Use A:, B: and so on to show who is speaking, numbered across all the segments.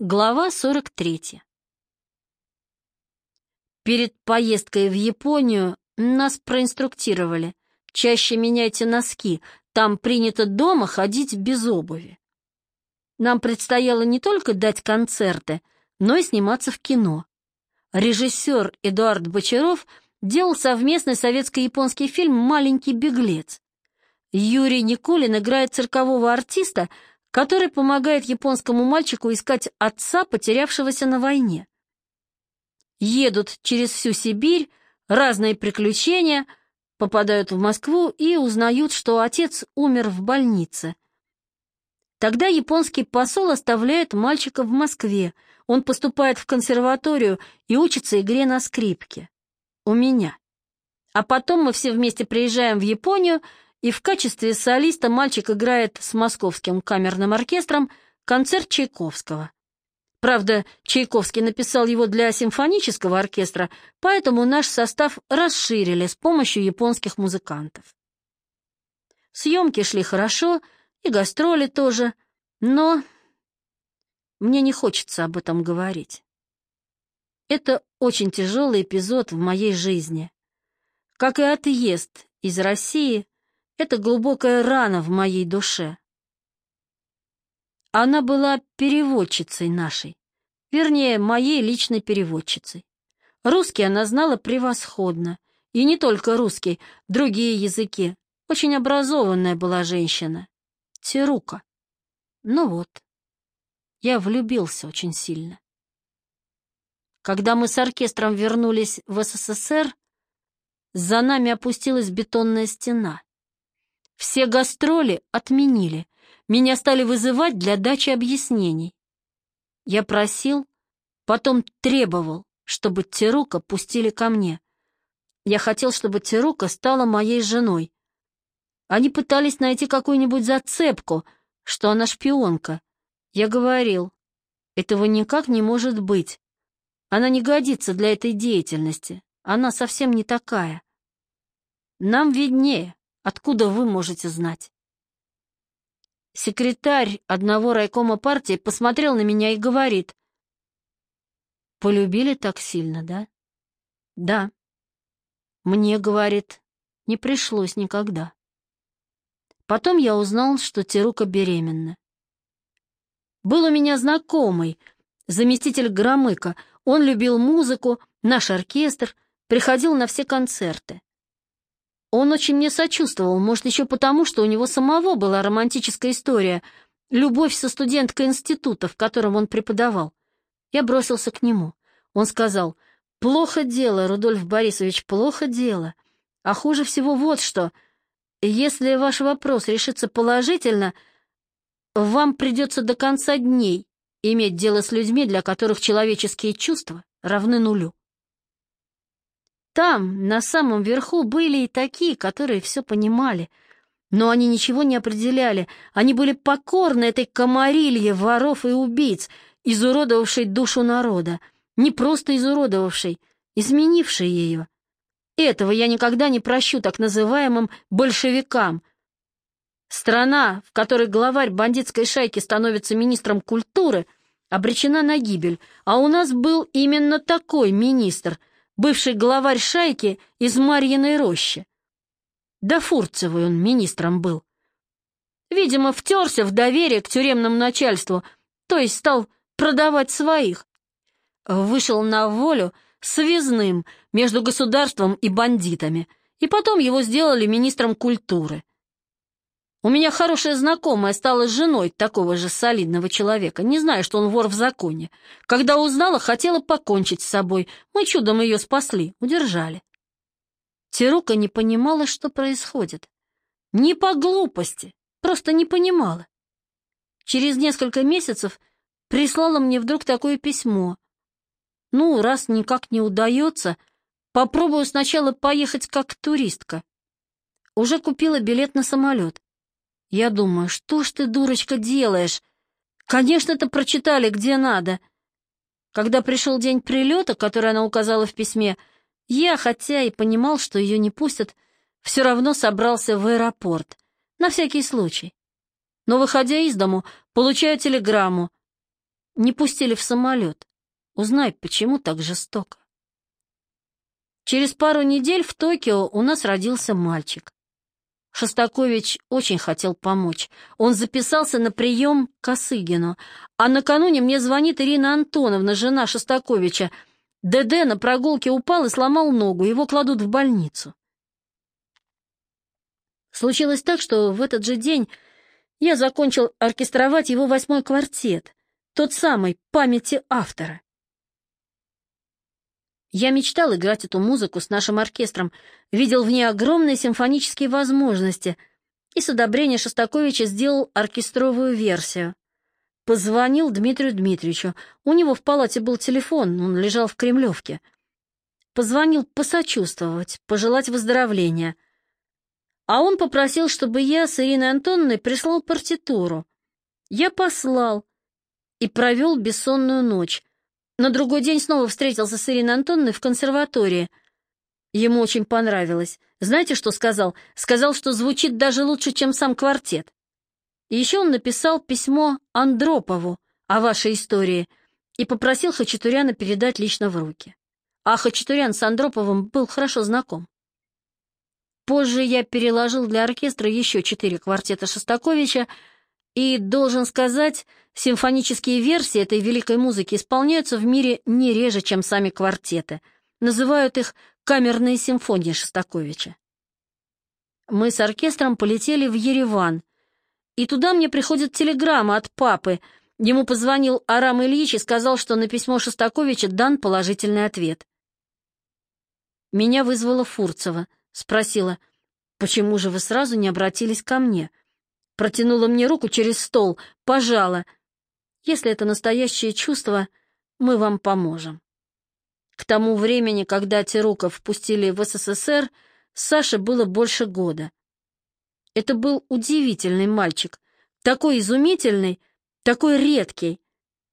A: Глава 43. Перед поездкой в Японию нас проинструктировали. Чаще меняйте носки, там принято дома ходить без обуви. Нам предстояло не только дать концерты, но и сниматься в кино. Режиссер Эдуард Бочаров делал совместный советско-японский фильм «Маленький беглец». Юрий Никулин играет циркового артиста – который помогает японскому мальчику искать отца, потерявшегося на войне. Едут через всю Сибирь, разные приключения, попадают в Москву и узнают, что отец умер в больнице. Тогда японский посол оставляет мальчика в Москве. Он поступает в консерваторию и учится игре на скрипке. У меня. А потом мы все вместе приезжаем в Японию и в качестве солиста мальчик играет с Московским камерным оркестром концерт Чайковского. Правда, Чайковский написал его для симфонического оркестра, поэтому наш состав расширили с помощью японских музыкантов. Съемки шли хорошо, и гастроли тоже, но мне не хочется об этом говорить. Это очень тяжелый эпизод в моей жизни. Как и отъезд из России это глубокая рана в моей душе. Она была переводчицей нашей, вернее, моей личной переводчицей. Русский она знала превосходно, и не только русский, другие языки. Очень образованная была женщина. Терука. Ну вот, я влюбился очень сильно. Когда мы с оркестром вернулись в СССР, за нами опустилась бетонная стена. Все гастроли отменили. Меня стали вызывать для дачи объяснений. Я просил, потом требовал, чтобы Терука пустили ко мне. Я хотел, чтобы Терука стала моей женой. Они пытались найти какую-нибудь зацепку, что она шпионка. Я говорил, этого никак не может быть. Она не годится для этой деятельности. Она совсем не такая. Нам виднее. Откуда вы можете знать? Секретарь одного райкома партии посмотрел на меня и говорит. Полюбили так сильно, да? Да. Мне, говорит, не пришлось никогда. Потом я узнал, что Терука беременна. Был у меня знакомый, заместитель Громыка. Он любил музыку, наш оркестр, приходил на все концерты. Он очень мне сочувствовал, может, еще потому, что у него самого была романтическая история, любовь со студенткой института, в котором он преподавал. Я бросился к нему. Он сказал, «Плохо дело, Рудольф Борисович, плохо дело. А хуже всего вот что. Если ваш вопрос решится положительно, вам придется до конца дней иметь дело с людьми, для которых человеческие чувства равны нулю. Там, на самом верху, были и такие, которые все понимали. Но они ничего не определяли. Они были покорны этой комарилье воров и убийц, изуродовавшей душу народа. Не просто изуродовавшей, изменившей ее. Этого я никогда не прощу так называемым большевикам. Страна, в которой главарь бандитской шайки становится министром культуры, обречена на гибель, а у нас был именно такой министр — бывший главарь шайки из Марьиной рощи. Да Фурцевой он министром был. Видимо, втерся в доверие к тюремному начальству, то есть стал продавать своих. Вышел на волю связным между государством и бандитами, и потом его сделали министром культуры. У меня хорошая знакомая стала женой такого же солидного человека, не зная, что он вор в законе. Когда узнала, хотела покончить с собой. Мы чудом ее спасли, удержали. Терука не понимала, что происходит. Не по глупости, просто не понимала. Через несколько месяцев прислала мне вдруг такое письмо. Ну, раз никак не удается, попробую сначала поехать как туристка. Уже купила билет на самолет. Я думаю, что ж ты, дурочка, делаешь? Конечно, это прочитали где надо. Когда пришел день прилета, который она указала в письме, я, хотя и понимал, что ее не пустят, все равно собрался в аэропорт, на всякий случай. Но, выходя из дому, получаю телеграмму. не пустили в самолет. Узнай, почему так жестоко. Через пару недель в Токио у нас родился мальчик. Шостакович очень хотел помочь. Он записался на прием к Косыгину. А накануне мне звонит Ирина Антоновна, жена Шостаковича. ДД на прогулке упал и сломал ногу, его кладут в больницу. Случилось так, что в этот же день я закончил оркестровать его восьмой квартет, тот самый «Памяти автора». Я мечтал играть эту музыку с нашим оркестром, видел в ней огромные симфонические возможности и с одобрения Шостаковича сделал оркестровую версию. Позвонил Дмитрию Дмитриевичу. У него в палате был телефон, он лежал в Кремлевке. Позвонил посочувствовать, пожелать выздоровления. А он попросил, чтобы я с Ириной Антоновной прислал партитуру. Я послал и провел бессонную ночь. На другой день снова встретился с Ириной Антоновной в консерватории. Ему очень понравилось. Знаете, что сказал? Сказал, что звучит даже лучше, чем сам квартет. Еще он написал письмо Андропову о вашей истории и попросил Хачатуряна передать лично в руки. А Хачатурян с Андроповым был хорошо знаком. Позже я переложил для оркестра еще четыре квартета Шостаковича, и, должен сказать, Симфонические версии этой великой музыки исполняются в мире не реже, чем сами квартеты. Называют их камерные симфонии Шостаковича. Мы с оркестром полетели в Ереван, и туда мне приходит телеграмма от папы. Ему позвонил Арам Ильич и сказал, что на письмо Шостаковича дан положительный ответ. Меня вызвала Фурцева, спросила, «Почему же вы сразу не обратились ко мне?» Протянула мне руку через стол, пожала — если это настоящее чувство, мы вам поможем. К тому времени, когда Тируков впустили в СССР, Саше было больше года. Это был удивительный мальчик, такой изумительный, такой редкий.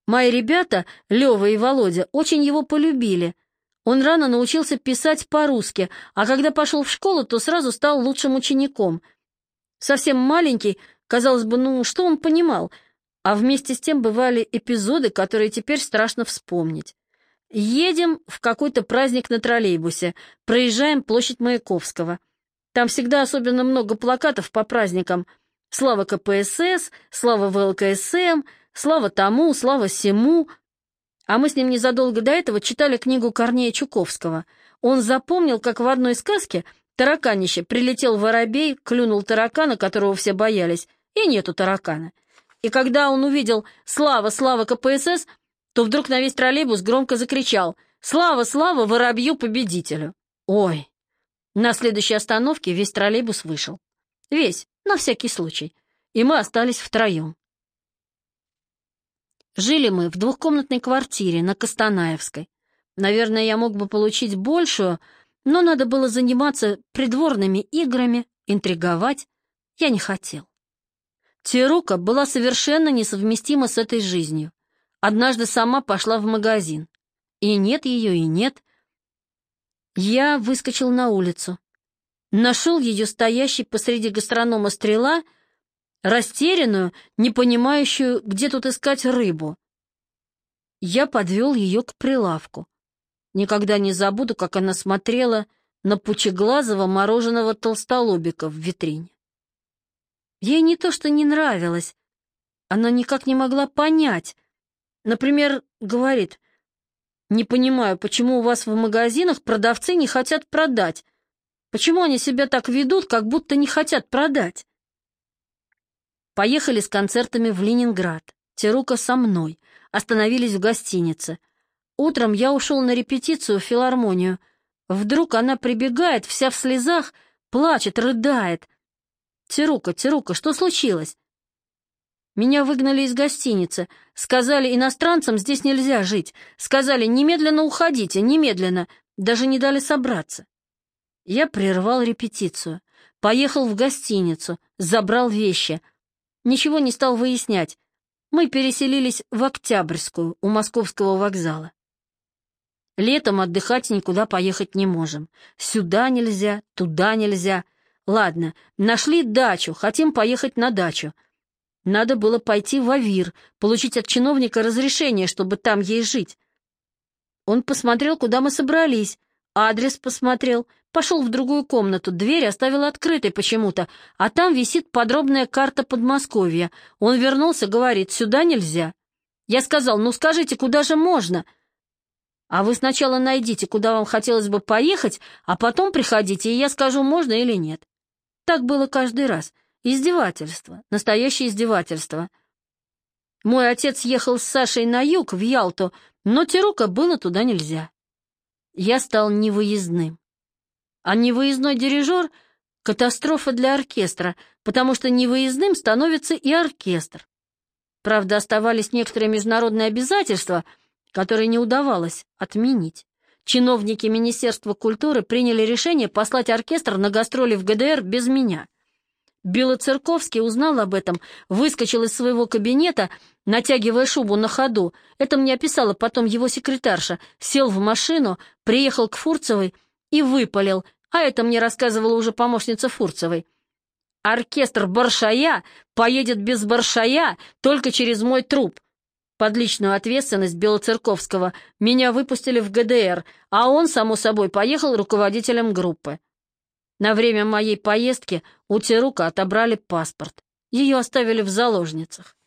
A: Мои ребята, Лева и Володя, очень его полюбили. Он рано научился писать по-русски, а когда пошел в школу, то сразу стал лучшим учеником. Совсем маленький, казалось бы, ну что он понимал — а вместе с тем бывали эпизоды, которые теперь страшно вспомнить. Едем в какой-то праздник на троллейбусе, проезжаем площадь Маяковского. Там всегда особенно много плакатов по праздникам. Слава КПСС, слава ВЛКСМ, слава тому, слава сему. А мы с ним незадолго до этого читали книгу Корнея Чуковского. Он запомнил, как в одной сказке тараканище прилетел воробей, клюнул таракана, которого все боялись, и нету таракана. И когда он увидел «Слава, слава КПСС», то вдруг на весь троллейбус громко закричал «Слава, слава воробью-победителю!» Ой! На следующей остановке весь троллейбус вышел. Весь, на всякий случай. И мы остались втроем. Жили мы в двухкомнатной квартире на Костанаевской. Наверное, я мог бы получить большую, но надо было заниматься придворными играми, интриговать. Я не хотел. Тирука была совершенно несовместима с этой жизнью. Однажды сама пошла в магазин. И нет ее, и нет. Я выскочил на улицу. Нашел ее стоящей посреди гастронома стрела, растерянную, не понимающую, где тут искать рыбу. Я подвел ее к прилавку. Никогда не забуду, как она смотрела на пучеглазого мороженого толстолобика в витрине. Ей не то, что не нравилось, она никак не могла понять. Например, говорит, «Не понимаю, почему у вас в магазинах продавцы не хотят продать? Почему они себя так ведут, как будто не хотят продать?» Поехали с концертами в Ленинград. Терука со мной. Остановились в гостинице. Утром я ушел на репетицию в филармонию. Вдруг она прибегает, вся в слезах, плачет, рыдает. «Тирука, Тирука, что случилось?» «Меня выгнали из гостиницы. Сказали, иностранцам здесь нельзя жить. Сказали, немедленно уходите, немедленно. Даже не дали собраться». Я прервал репетицию. Поехал в гостиницу, забрал вещи. Ничего не стал выяснять. Мы переселились в Октябрьскую, у московского вокзала. Летом отдыхать никуда поехать не можем. Сюда нельзя, туда нельзя. Ладно, нашли дачу, хотим поехать на дачу. Надо было пойти в Авир, получить от чиновника разрешение, чтобы там ей жить. Он посмотрел, куда мы собрались, адрес посмотрел, пошел в другую комнату, дверь оставил открытой почему-то, а там висит подробная карта Подмосковья. Он вернулся, говорит, сюда нельзя. Я сказал, ну скажите, куда же можно? А вы сначала найдите, куда вам хотелось бы поехать, а потом приходите, и я скажу, можно или нет. Так было каждый раз. Издевательство, настоящее издевательство. Мой отец ехал с Сашей на юг, в Ялту, но Терука было туда нельзя. Я стал невыездным. А невыездной дирижер — катастрофа для оркестра, потому что невыездным становится и оркестр. Правда, оставались некоторые международные обязательства, которые не удавалось отменить. Чиновники Министерства культуры приняли решение послать оркестр на гастроли в ГДР без меня. Белоцерковский узнал об этом, выскочил из своего кабинета, натягивая шубу на ходу. Это мне описала потом его секретарша. Сел в машину, приехал к Фурцевой и выпалил, а это мне рассказывала уже помощница Фурцевой. Оркестр Баршая поедет без Баршая только через мой труп. Под личную ответственность Белоцерковского меня выпустили в ГДР, а он, само собой, поехал руководителем группы. На время моей поездки у Терука отобрали паспорт. Ее оставили в заложницах.